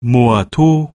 mùa thu.